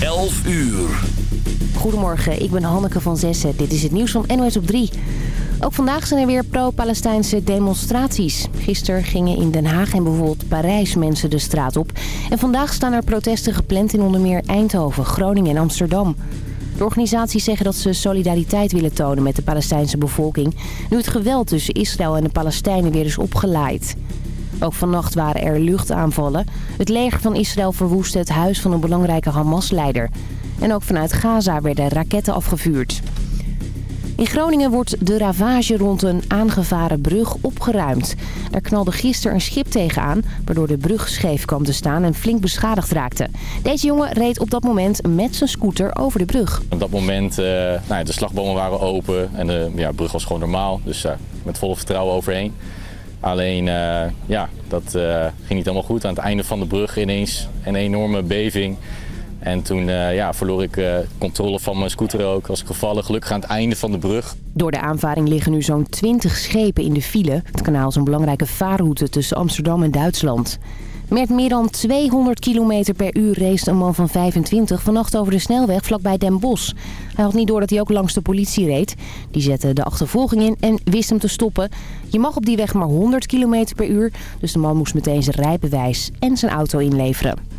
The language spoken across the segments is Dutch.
11 uur. Goedemorgen, ik ben Hanneke van Zessen. Dit is het nieuws van NOS op 3. Ook vandaag zijn er weer pro-Palestijnse demonstraties. Gisteren gingen in Den Haag en bijvoorbeeld Parijs mensen de straat op. En vandaag staan er protesten gepland in onder meer Eindhoven, Groningen en Amsterdam. De organisaties zeggen dat ze solidariteit willen tonen met de Palestijnse bevolking... nu het geweld tussen Israël en de Palestijnen weer is opgeleid. Ook vannacht waren er luchtaanvallen. Het leger van Israël verwoestte het huis van een belangrijke Hamas-leider. En ook vanuit Gaza werden raketten afgevuurd. In Groningen wordt de ravage rond een aangevaren brug opgeruimd. Daar knalde gisteren een schip tegenaan, waardoor de brug scheef kwam te staan en flink beschadigd raakte. Deze jongen reed op dat moment met zijn scooter over de brug. Op dat moment, uh, nou, de slagbomen waren open en de ja, brug was gewoon normaal. Dus uh, met volle vertrouwen overheen. Alleen, uh, ja, dat ging niet helemaal goed. Aan het einde van de brug ineens een enorme beving. En toen uh, ja, verloor ik controle van mijn scooter ook. Was ik gevallen, gelukkig aan het einde van de brug. Door de aanvaring liggen nu zo'n 20 schepen in de file. Het kanaal is een belangrijke vaarroute tussen Amsterdam en Duitsland. Met meer dan 200 km per uur race een man van 25 vannacht over de snelweg vlakbij Den Bosch. Hij had niet door dat hij ook langs de politie reed. Die zette de achtervolging in en wist hem te stoppen. Je mag op die weg maar 100 km per uur, dus de man moest meteen zijn rijbewijs en zijn auto inleveren.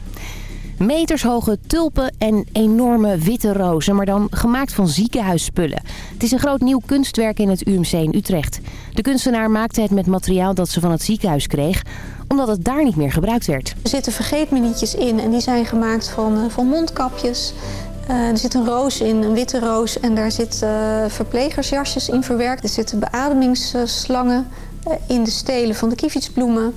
Metershoge tulpen en enorme witte rozen, maar dan gemaakt van ziekenhuisspullen. Het is een groot nieuw kunstwerk in het UMC in Utrecht. De kunstenaar maakte het met materiaal dat ze van het ziekenhuis kreeg omdat het daar niet meer gebruikt werd. Er zitten vergeetminietjes in en die zijn gemaakt van, uh, van mondkapjes. Uh, er zit een roos in, een witte roos. En daar zitten uh, verplegersjasjes in verwerkt. Er zitten beademingsslangen in de stelen van de kievitsbloemen.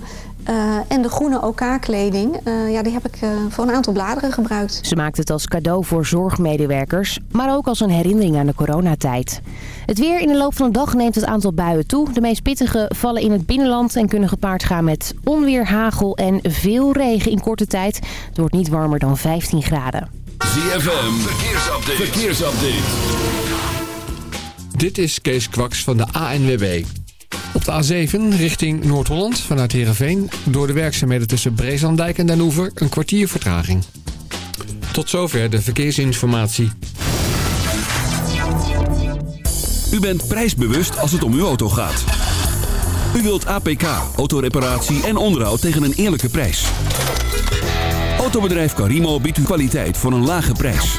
Uh, en de groene OK-kleding, uh, ja, die heb ik uh, voor een aantal bladeren gebruikt. Ze maakt het als cadeau voor zorgmedewerkers, maar ook als een herinnering aan de coronatijd. Het weer in de loop van de dag neemt het aantal buien toe. De meest pittige vallen in het binnenland en kunnen gepaard gaan met onweer, hagel en veel regen in korte tijd. Het wordt niet warmer dan 15 graden. ZFM, verkeersupdate. verkeersupdate. Dit is Kees Kwaks van de ANWB. Op de A7 richting Noord-Holland vanuit Heerenveen... door de werkzaamheden tussen Breeslanddijk en Den Hoever een kwartier vertraging. Tot zover de verkeersinformatie. U bent prijsbewust als het om uw auto gaat. U wilt APK, autoreparatie en onderhoud tegen een eerlijke prijs. Autobedrijf Carimo biedt u kwaliteit voor een lage prijs.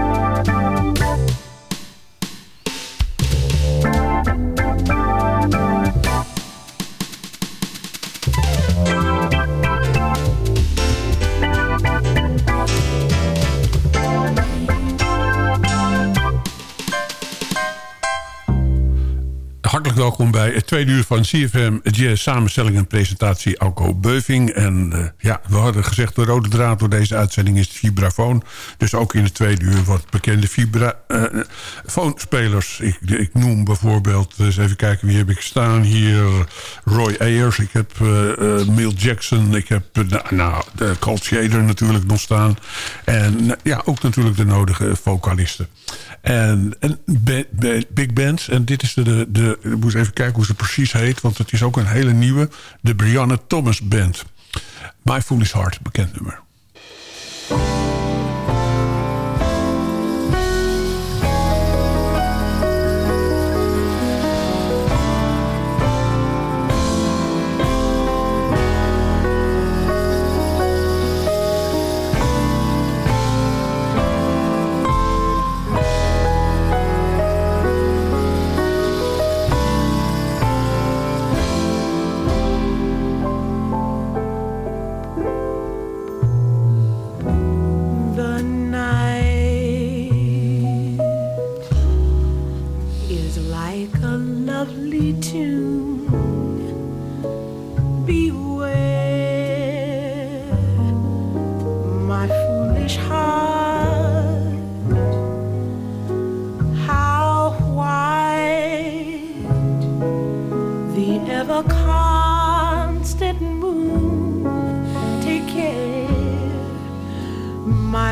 Bij het tweede uur van CFM Jazz samenstelling en presentatie Alco Beuving. En uh, ja, we hadden gezegd de rode draad door deze uitzending is het vibrafoon. Dus ook in het tweede uur wat bekende vibrafoonspelers. Uh, ik, ik noem bijvoorbeeld, eens even kijken wie heb ik staan hier. Roy Ayers, ik heb uh, Mill Jackson, ik heb nou, de Colt Shader natuurlijk nog staan. En ja, ook natuurlijk de nodige vocalisten. En, en big bands. En dit is de, de, de ik moest even kijken hoe ze precies heet. Want het is ook een hele nieuwe. De Brianna Thomas Band. My Foolish Heart, bekend nummer.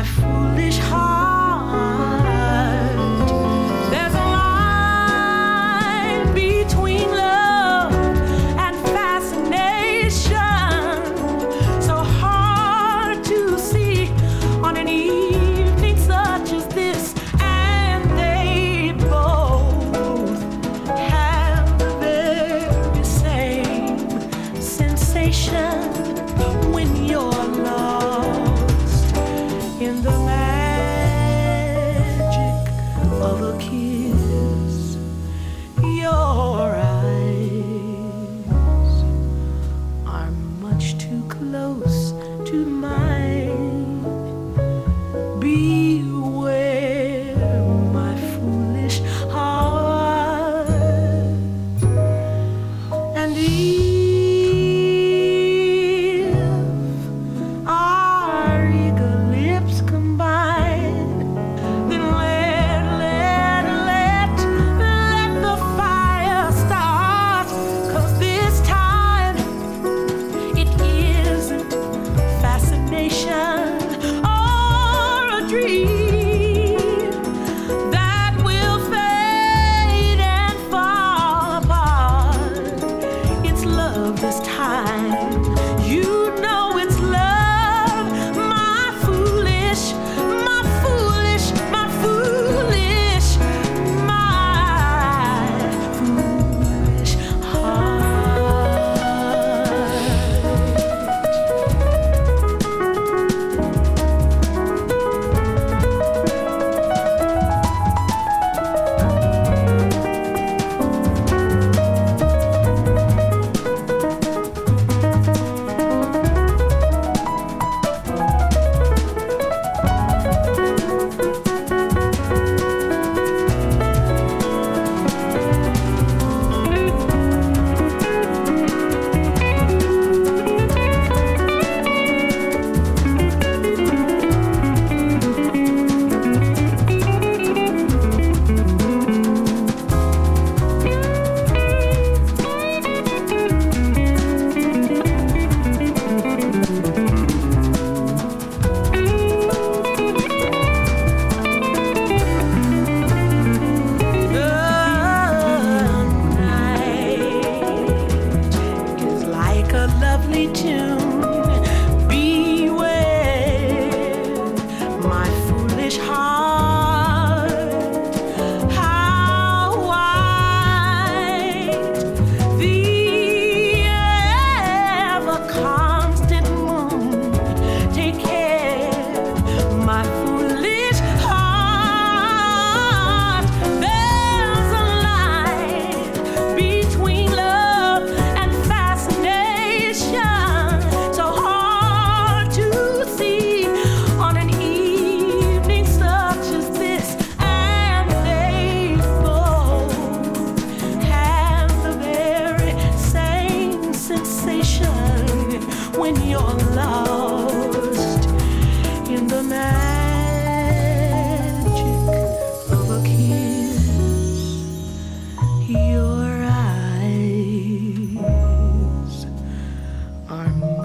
My foolish heart.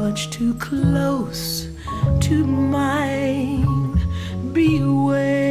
much too close to mine. Beware.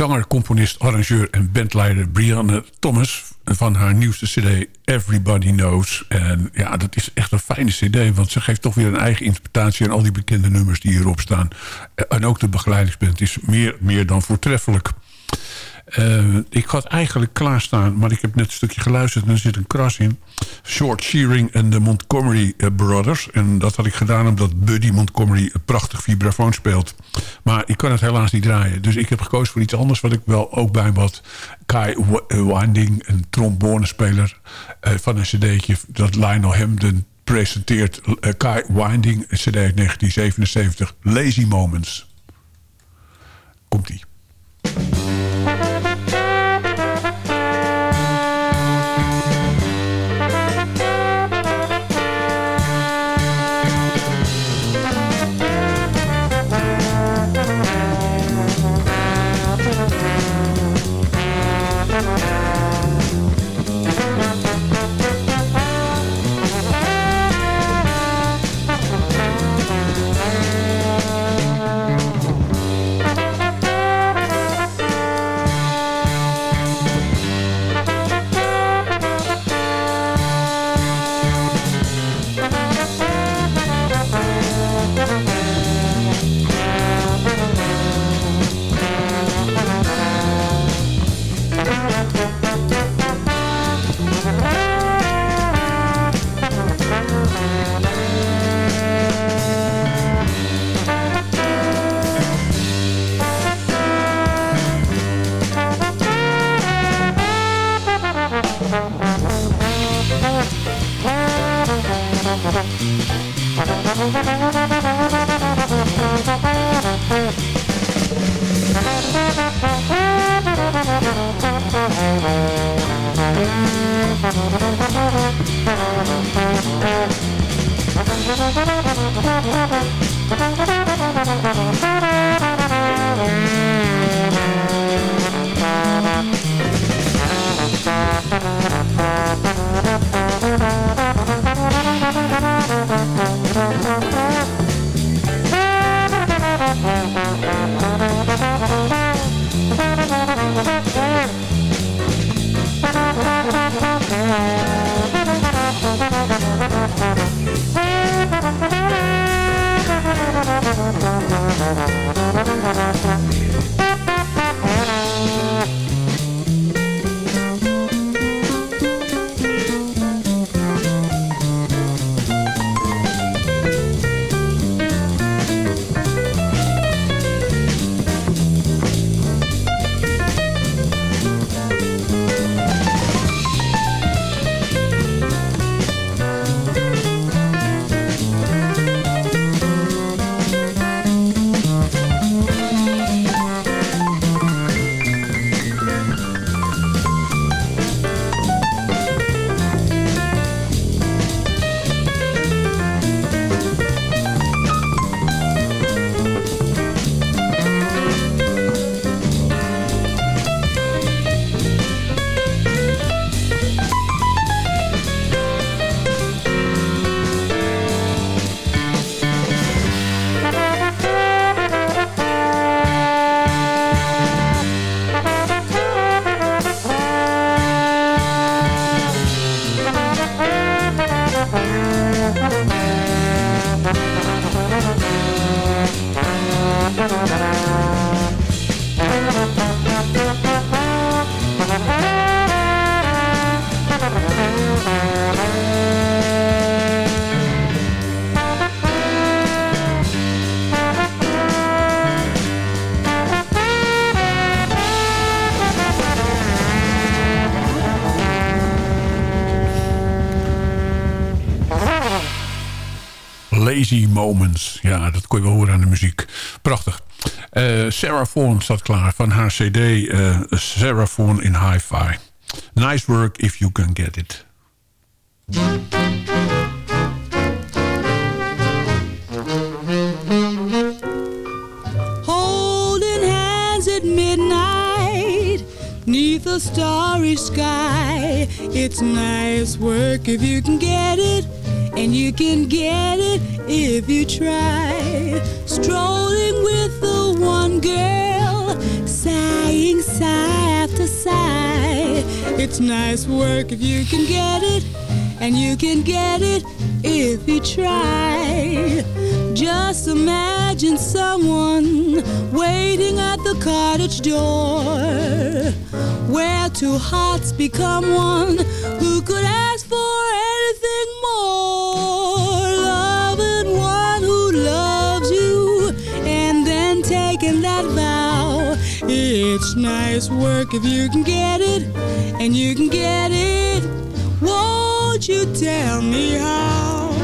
Zanger, componist, arrangeur en bandleider Brianne Thomas... van haar nieuwste cd Everybody Knows. En ja, dat is echt een fijne cd... want ze geeft toch weer een eigen interpretatie... aan al die bekende nummers die hierop staan. Eh, En ook de begeleidingsband is meer, meer dan voortreffelijk. Eh, ik had eigenlijk klaarstaan, maar ik heb net een stukje geluisterd... en er zit een kras in. Short Shearing en de Montgomery eh, Brothers. En dat had ik gedaan omdat Buddy Montgomery een prachtig vibrafoon speelt. Maar ik kan het helaas niet draaien. Dus ik heb gekozen voor iets anders... wat ik wel ook bij had. Kai eh, Winding, een trombonespeler eh, van een cd'tje... dat Lionel Hamden presenteert. Kai Winding, cd uit 1977. Lazy Moments. Komt-ie. Thank Thank you. Moments. Ja, dat kon je wel horen aan de muziek. Prachtig. Eh, Sarah staat klaar van haar cd eh, Sarah in Hi-Fi. Nice work if you can get it. Holding hands at midnight, neath a starry sky. It's nice work if you can get it, and you can get it if you try. Strolling with the one girl, sighing sigh after sigh. It's nice work if you can get it, and you can get it if you try. Just imagine someone waiting at the cottage door, where two hearts become one who could ask for anything more. It's nice work if you can get it, and you can get it. Won't you tell me how?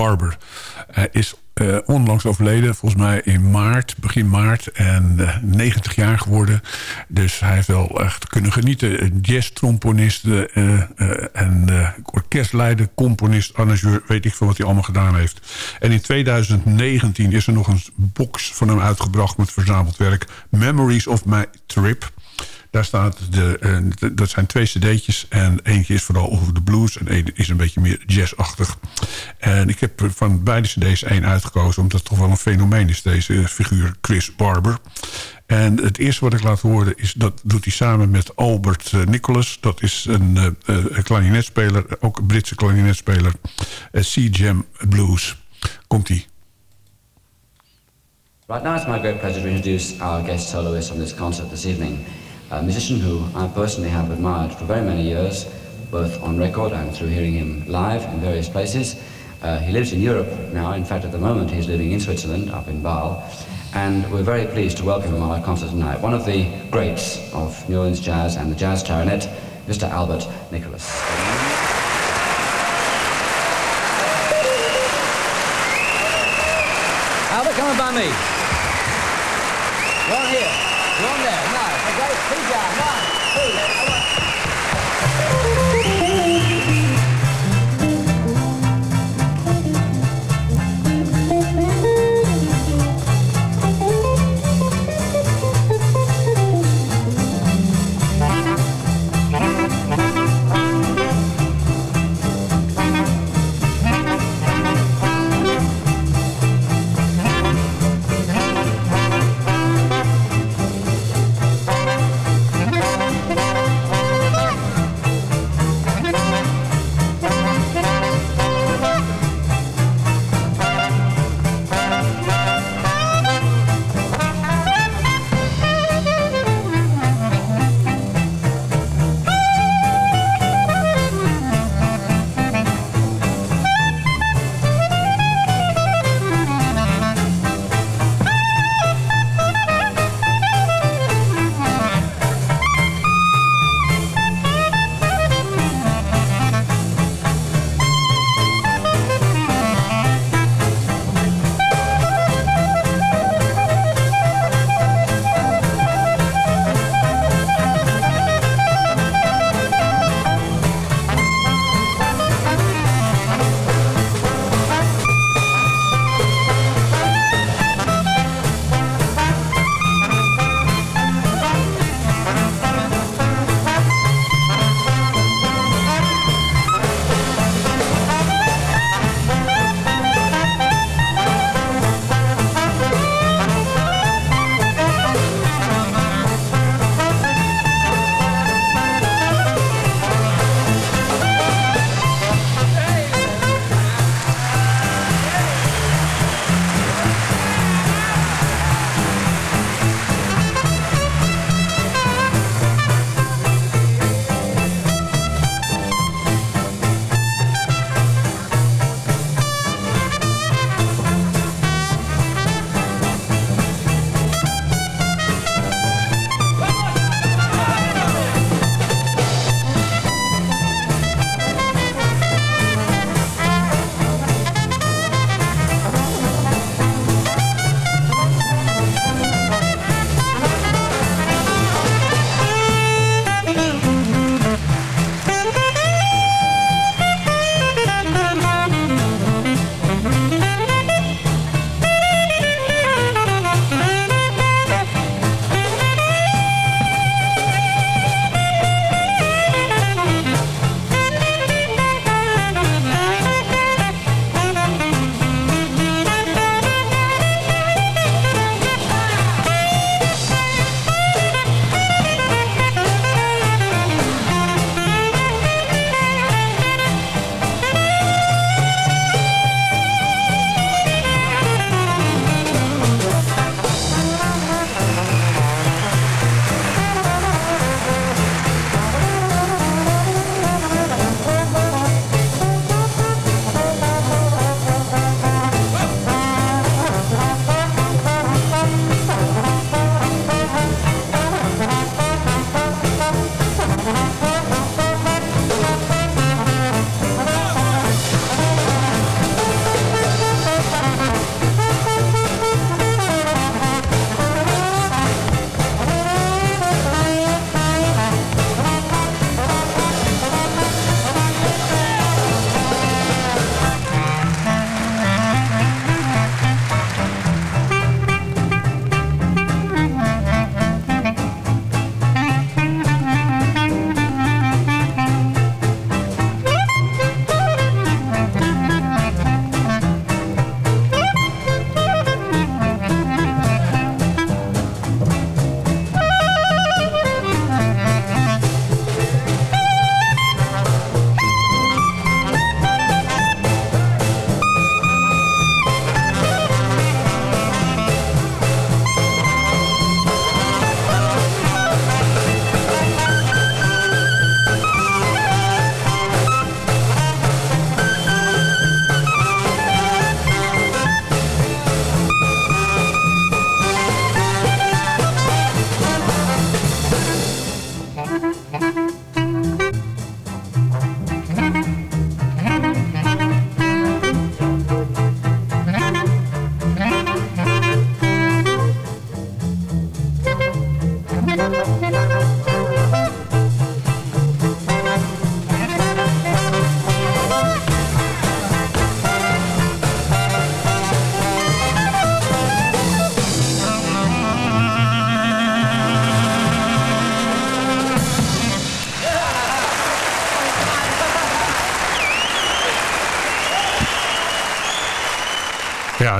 Barber. Hij is eh, onlangs overleden, volgens mij in maart, begin maart... en 90 jaar geworden. Dus hij heeft wel echt kunnen genieten. Jazz-tromponist en orkestleider, componist, arrangeur... weet ik veel wat hij allemaal gedaan heeft. En in 2019 is er nog een box van hem uitgebracht... met verzameld werk Memories of My Trip... Daar staat de, uh, dat zijn twee cd'tjes. En eentje is vooral over de blues. En één is een beetje meer jazzachtig. En ik heb van beide cd's één uitgekozen. Omdat het toch wel een fenomeen is, deze figuur Chris Barber. En het eerste wat ik laat horen, is, dat doet hij samen met Albert uh, Nicholas. Dat is een, een klarinetspeler, ook een Britse klarinetspeler. C-Jam Blues. Komt-ie. Right now it's my great pleasure to introduce our guest soloist on this concert this evening. A musician who I personally have admired for very many years, both on record and through hearing him live in various places. Uh, he lives in Europe now. In fact, at the moment, he's living in Switzerland, up in Basel. And we're very pleased to welcome him on our concert tonight. One of the greats of New Orleans jazz and the jazz clarinet, Mr. Albert Nicholas. Albert, come by me.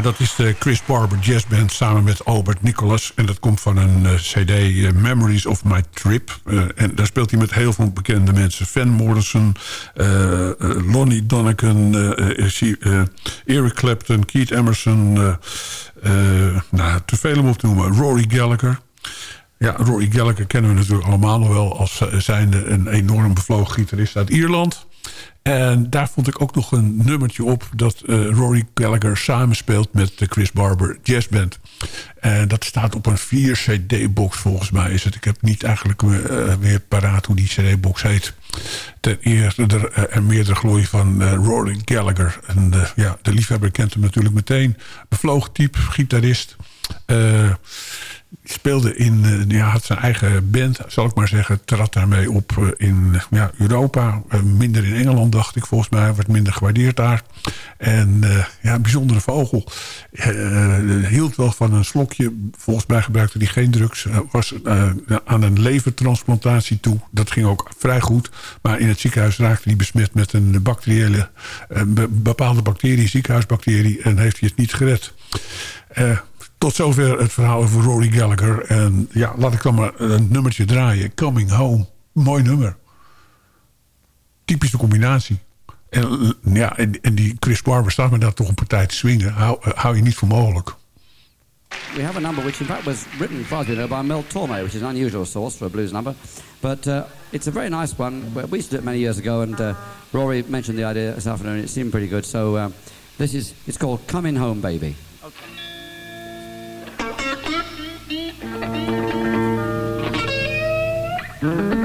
Ja, dat is de Chris Barber Jazz Band samen met Albert Nicholas. En dat komt van een eh, cd, eh, Memories of My Trip. Eh, en daar speelt hij met heel veel bekende mensen. Van Morrison, Lonnie Donegan, Eric Clapton, Keith Emerson. nou, te veel om op te noemen. Rory Gallagher. Ja, Rory Gallagher kennen we natuurlijk allemaal nog wel... als zijnde een enorm bevlogen gitarist uit Ierland... En daar vond ik ook nog een nummertje op... dat eh, Rory Gallagher samenspeelt met de Chris Barber Jazz Band. En dat staat op een 4-cd-box volgens mij is het. Ik heb niet eigenlijk eh, meer paraat hoe die cd-box heet. Ten eerste er, eh, er meerdere glorie van Rory Gallagher. En ja, de liefhebber kent hem natuurlijk meteen. Bevlogen type, gitarist... Eh, speelde in, eh, ja, had zijn eigen band, zal ik maar zeggen. Trad daarmee op eh, in ja, Europa. Eh, minder in Engeland, dacht ik volgens mij. Werd minder gewaardeerd daar. En eh, ja, bijzondere vogel. Hield wel van een slokje. Volgens mij gebruikte hij geen drugs. Was aan een levertransplantatie toe. Dat ging ook vrij goed. Maar in het ziekenhuis raakte hij besmet met een bacteriële... bepaalde bacterie, ziekenhuisbacterie. En heeft hij het niet gered. Tot zover het verhaal over Rory Gallagher. En ja, laat ik dan maar een nummertje draaien. Coming Home. Mooi nummer. Typische combinatie. En, eh, ja, en, die Chris Barber staat me daar toch een partij te swingen. Hou, eh, hou je niet voor mogelijk. We have a number which, in fact, was written, we know, by Mel Torme, which is an unusual source for a blues number. But uh, it's a very nice one. We we used to do it many years ago, and uh, Rory mentioned the idea this afternoon. It seemed pretty good. So uh, this is, it's called Coming Home, Baby. Coming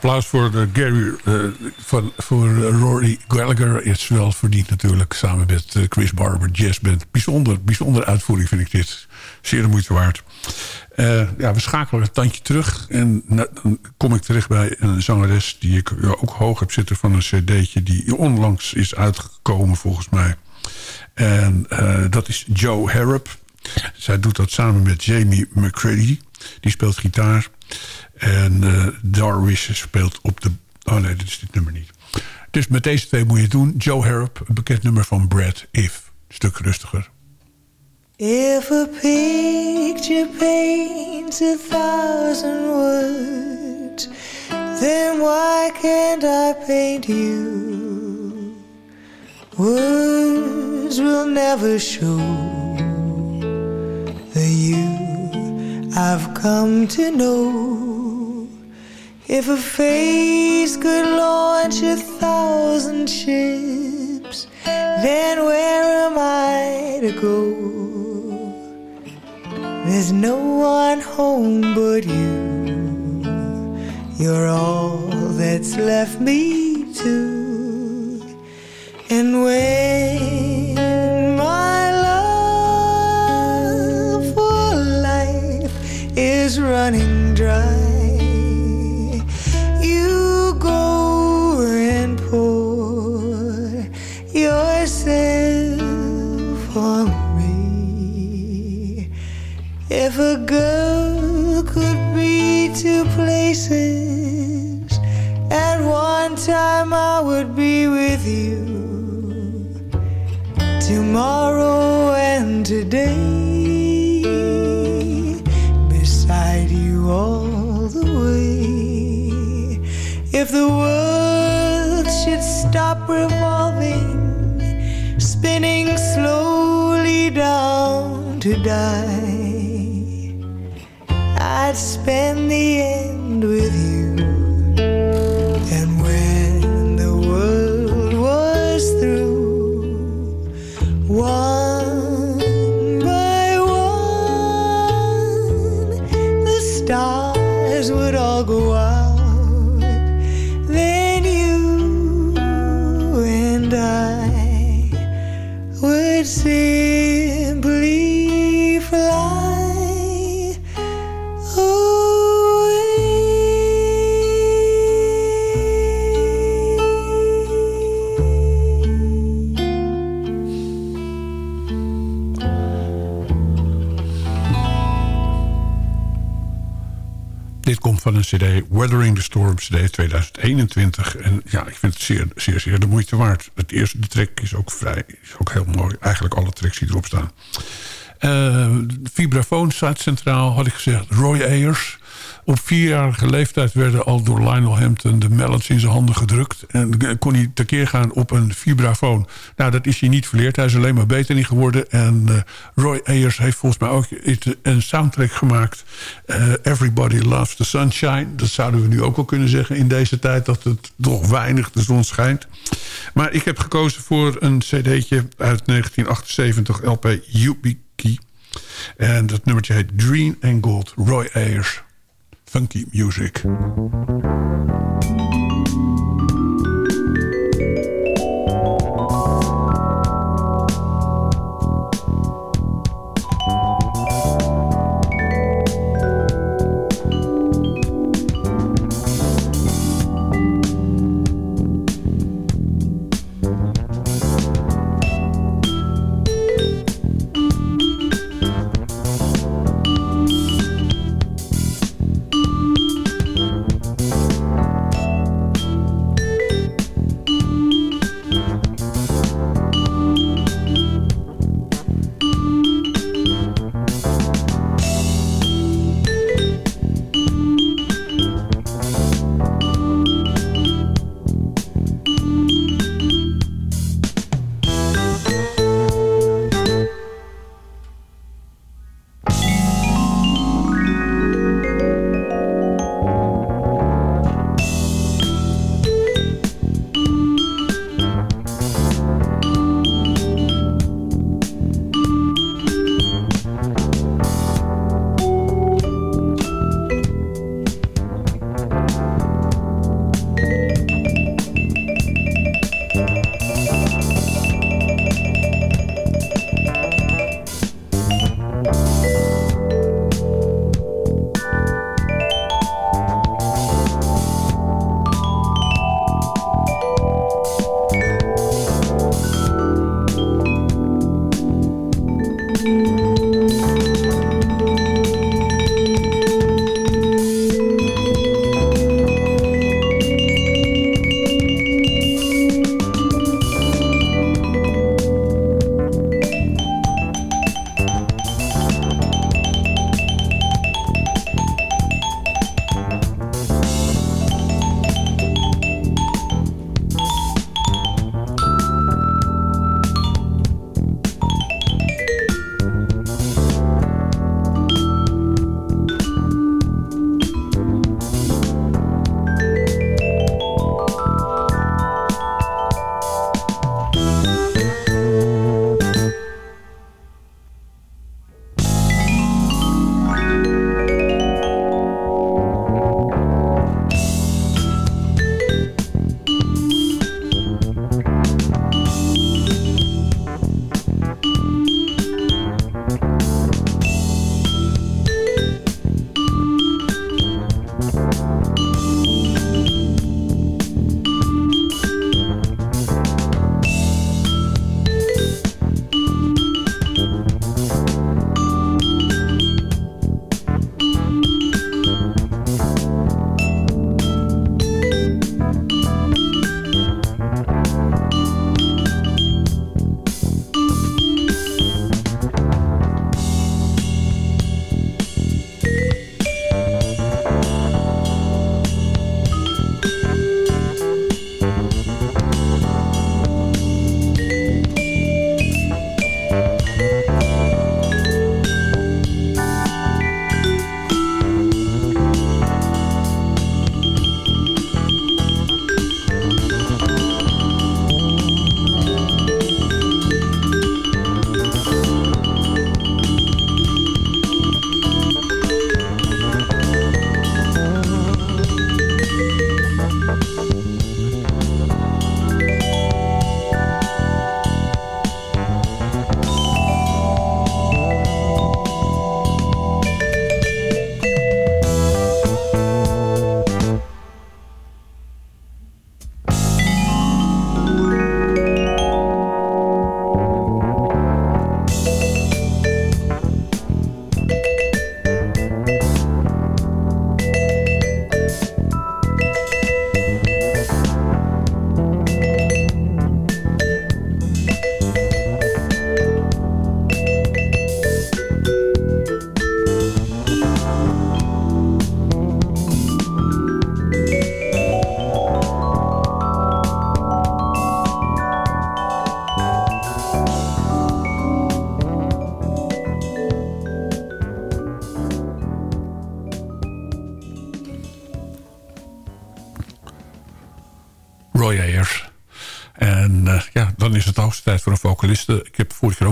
applaus voor uh, Gary, uh, van, voor uh, Rory Gallagher. Is wel verdiend natuurlijk. Samen met Chris Barber Jazz Band. Bijzonder, bijzondere uitvoering vind ik dit. Zeer de moeite waard. ja, we schakelen een tandje terug. En dan kom ik terecht bij een zangeres die ik ook hoog heb zitten van een cd'tje. Die onlangs is uitgekomen volgens mij. En dat is Joe Harrop. Zij doet dat samen met Jamie McCready. Die speelt gitaar. En uh, Darwish speelt op de... Oh nee, dit is dit nummer niet. Dus met deze twee moet je het doen. Joe Harrop, een bekend nummer van Brad If. Stuk rustiger. If a picture paints a thousand words Then why can't I paint you? Words will never show the you I've come to know if a face could launch a thousand ships, then where am I to go? There's no one home but you. You're all that's left me to. And when my love for life is running dry. If a girl could be two places, at one time I would be with you. Tomorrow and today. Beside you all the way. If the world should stop revolving, spinning slowly down to die, I'd spend the end van een cd, Weathering the Storm, cd 2021. En ja, ik vind het zeer, zeer, zeer de moeite waard. Het eerste, de track is ook vrij, is ook heel mooi. Eigenlijk alle tracks die erop staan. Uh, vibrafoon staat centraal, had ik gezegd. Roy Ayers. Op vierjarige leeftijd werden al door Lionel Hampton de melons in zijn handen gedrukt. En kon hij tekeer gaan op een vibrafoon. Nou, dat is hij niet verleerd. Hij is alleen maar beter in geworden. En uh, Roy Ayers heeft volgens mij ook een soundtrack gemaakt. Uh, Everybody Loves the Sunshine. Dat zouden we nu ook wel kunnen zeggen in deze tijd. Dat het toch weinig de zon schijnt. Maar ik heb gekozen voor een cd'tje uit 1978. LP Yubiki. En dat nummertje heet Green and Gold. Roy Ayers. Funky music.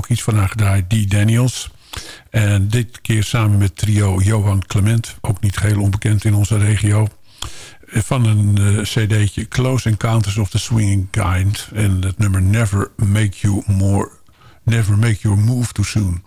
Iets van haar Daniels. En dit keer samen met trio Johan Clement. Ook niet geheel onbekend in onze regio. Eh, Van een uh, cd'tje Close Encounters of the Swinging Kind. En het nummer Never Make You More... Never Make Your Move Too Soon.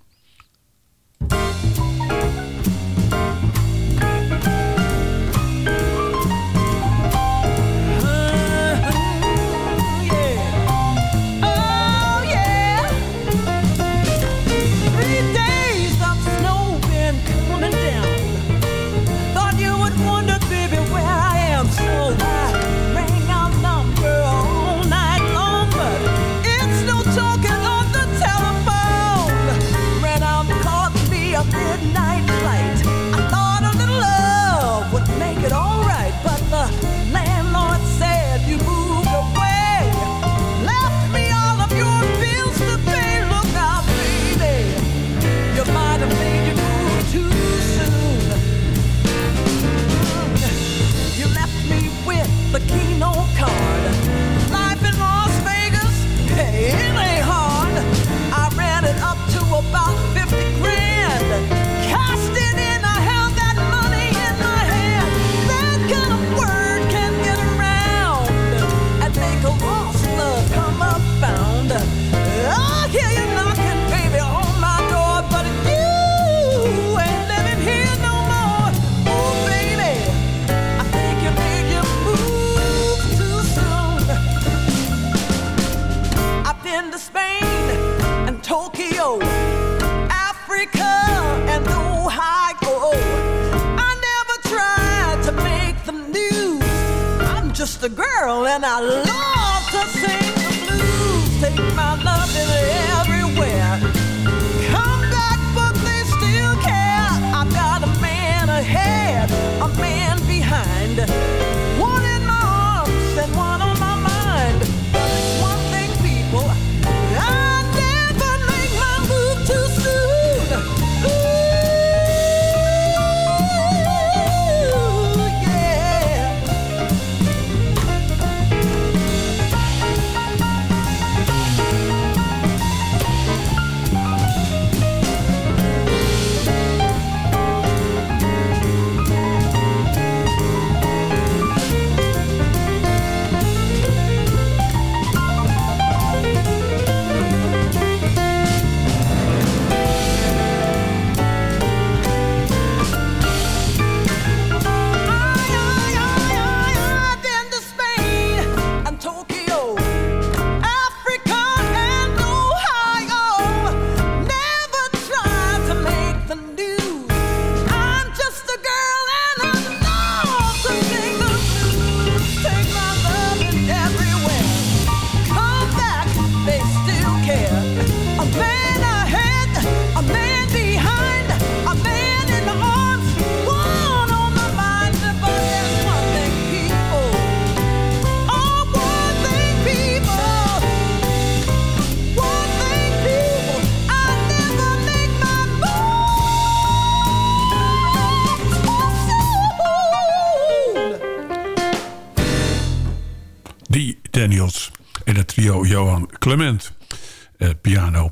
Eh, piano.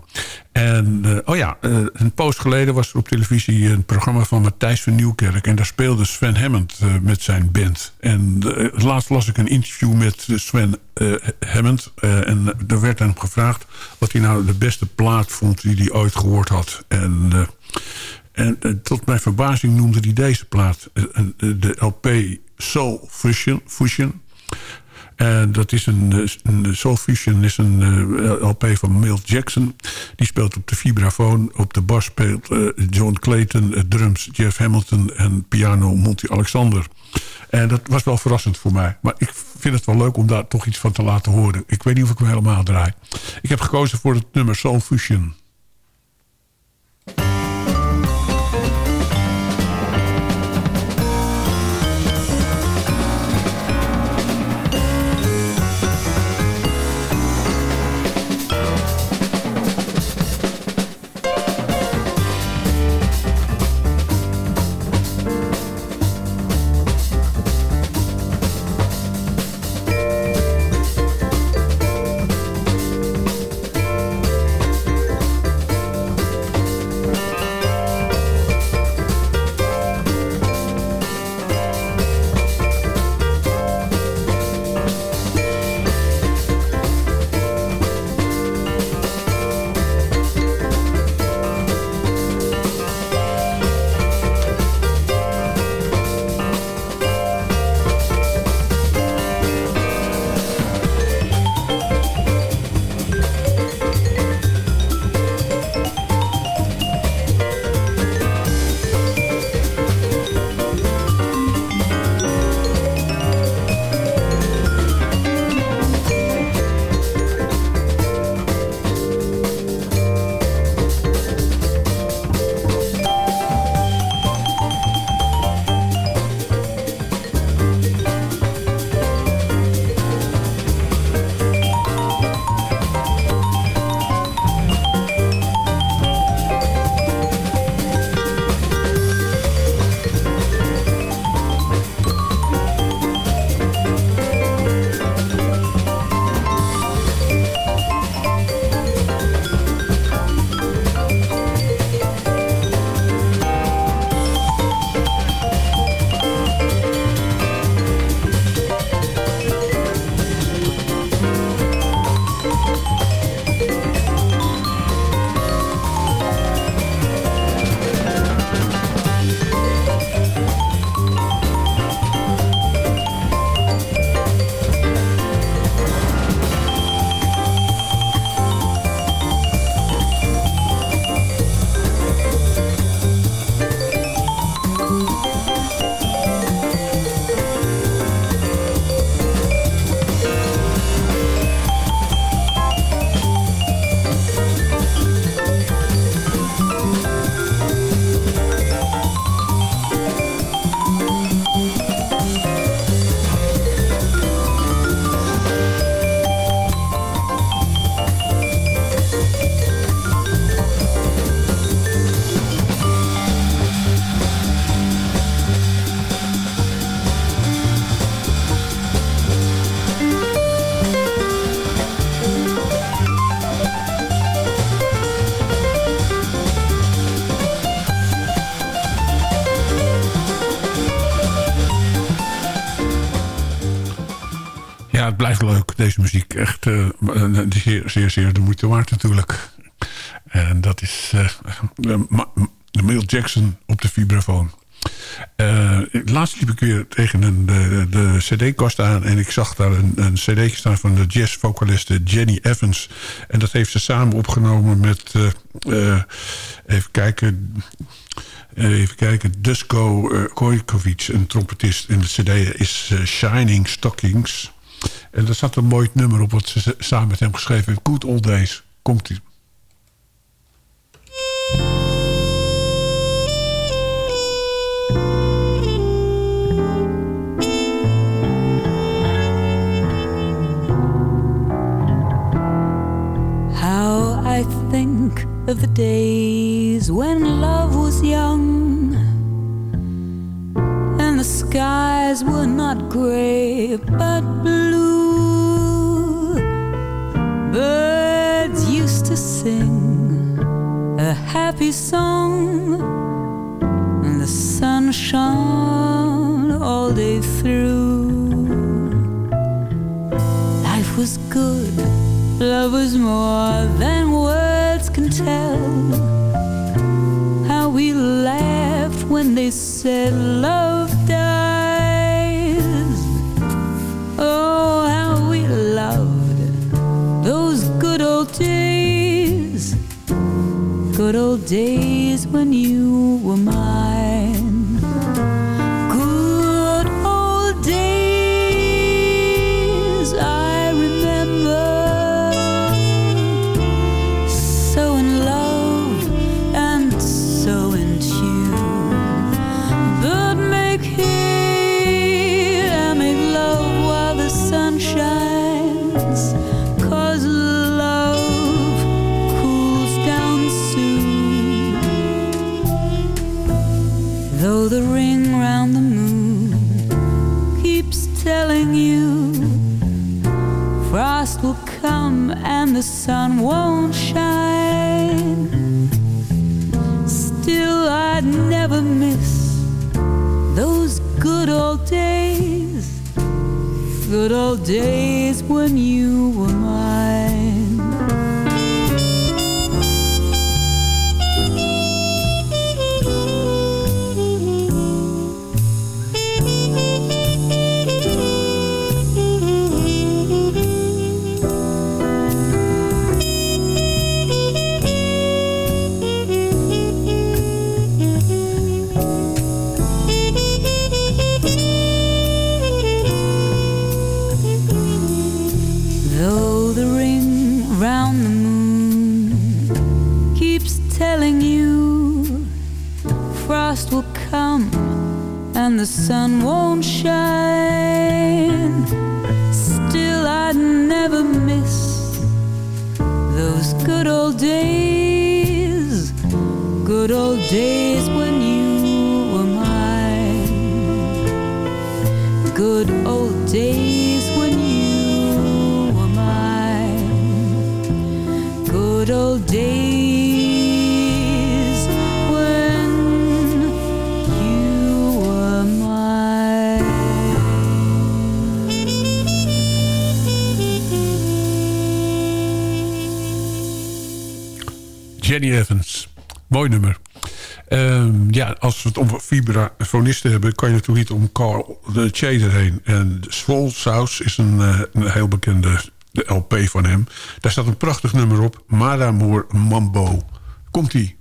En eh, oh ja, eh, een post geleden was er op televisie een programma van Matthijs van Nieuwkerk. En daar speelde Sven Hammond met zijn band. En laatst las ik een interview met Sven Hammond. en er werd hem gevraagd wat hij nou de beste plaat vond die hij ooit gehoord had. En... en tot mijn verbazing noemde hij deze plaat. de LP Soul Fusion. Fusion. En dat is een, eh, een Soul Fusion is een eh, LP van Milt Jackson. Die speelt op de vibrafoon. Op de bas speelt eh, John Clayton. eh, drums Jeff Hamilton. En piano Monty Alexander. En dat was wel verrassend voor mij. Maar ik vind het wel leuk om daar toch iets van te laten horen. Ik weet niet of ik hem helemaal draai. Ik heb gekozen voor het nummer Soul Fusion. Blijft leuk, deze muziek. Echt uh, zeer, zeer, zeer de moeite waard natuurlijk. En dat is uh, Mill Jackson op de vibrafoon. Uh, laatst liep ik weer tegen een, de, de cd-kast aan... en ik zag daar een, een cd staan van de jazz-vocaliste Jenny Evans. En dat heeft ze samen opgenomen met... Even kijken... Even kijken, Dusko Kojkovic, een trompetist. En de cd is Shining Stockings. En daar zat een mooi nummer op wat ze samen met hem geschreven heeft. Good Old Days. Komt-ie. of the days when love was young and the skies were not gray but blue. Birds used to sing a happy song and the sun shone all day through. Life was good, love was more than words can tell how we laughed when they said love good old days when you the sun won't shine. Still, I'd never miss those good old days, good old days when you were mine. The sun Jenny Evans. Mooi nummer. Um, ja, als we het om vibrafonisten hebben... kan je natuurlijk niet om Carl de Chader heen. En Swole South is een, uh, een heel bekende LP van hem. Daar staat een prachtig nummer op. Madamour Mambo. Komt-ie.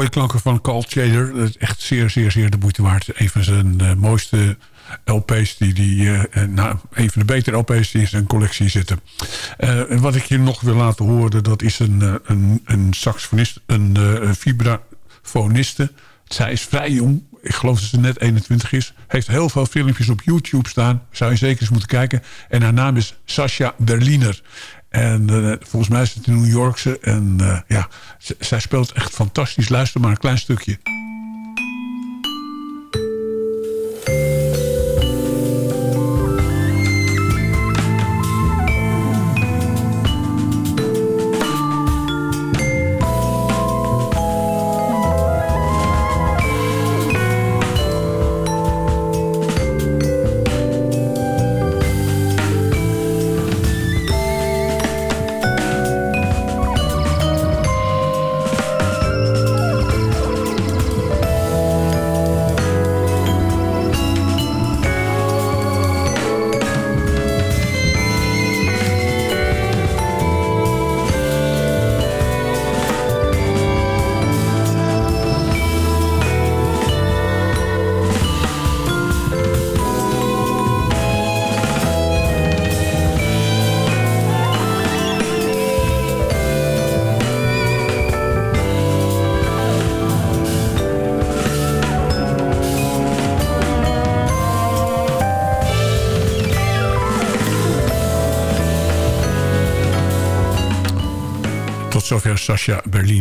Mooie klanken van Carl Shader. Dat is echt zeer, zeer, zeer de moeite waard. Een van zijn uh, mooiste LP's, die, die, uh, nou, een van de betere LP's die in zijn collectie zitten. En wat ik je nog wil laten horen, dat is een, een, een saxofonist, een vibrafoniste. Zij is vrij jong. Ik geloof dat ze net 21 is. Heeft heel veel filmpjes op YouTube staan. Zou je zeker eens moeten kijken. En haar naam is Sascha Berliner. En uh, volgens mij is het een New Yorkse. En uh, ja, zij speelt echt fantastisch. Luister maar een klein stukje.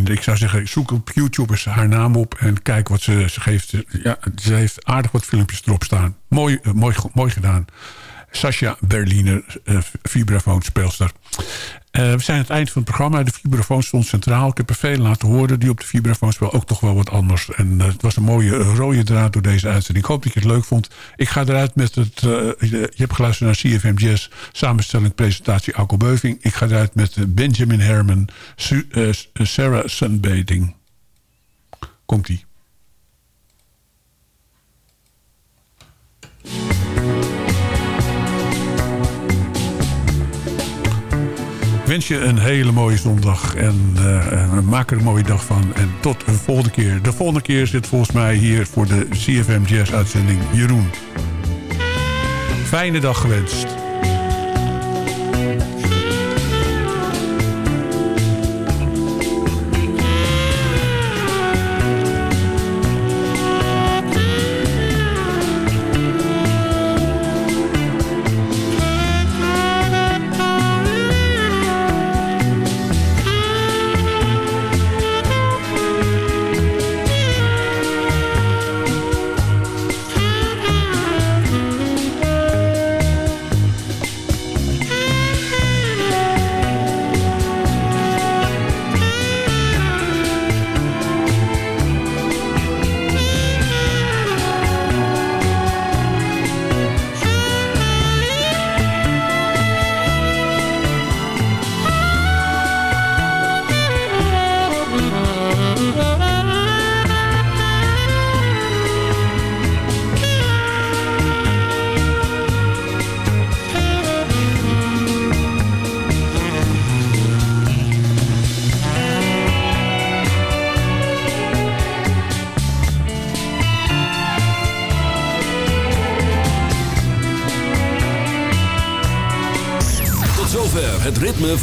Ik zou zeggen, zoek op YouTube eens haar naam op... en kijk wat ze, ze geeft. Ja, ze heeft aardig wat filmpjes erop staan. Mooi, uh, mooi, mooi gedaan. Sascha Berliner, uh, vibrafoonspeelster. Uh, we zijn aan het eind van het programma. De vibrafoon stond centraal. Ik heb er veel laten horen die op de vibrafoon spelen. Ook toch wel wat anders. En uh, het was een mooie rode draad door deze uitzending. Ik hoop dat je het leuk vond. Ik ga eruit met het... Je hebt geluisterd naar CFM Jazz. Samenstelling, presentatie, Alko Beuving. Ik ga eruit met Benjamin Herman. Sarah Sunbathing. Komt-ie. Wens je een hele mooie zondag. En uh, maak er een mooie dag van. En tot de volgende keer. De volgende keer zit volgens mij hier voor de CFM Jazz uitzending Jeroen. Fijne dag gewenst.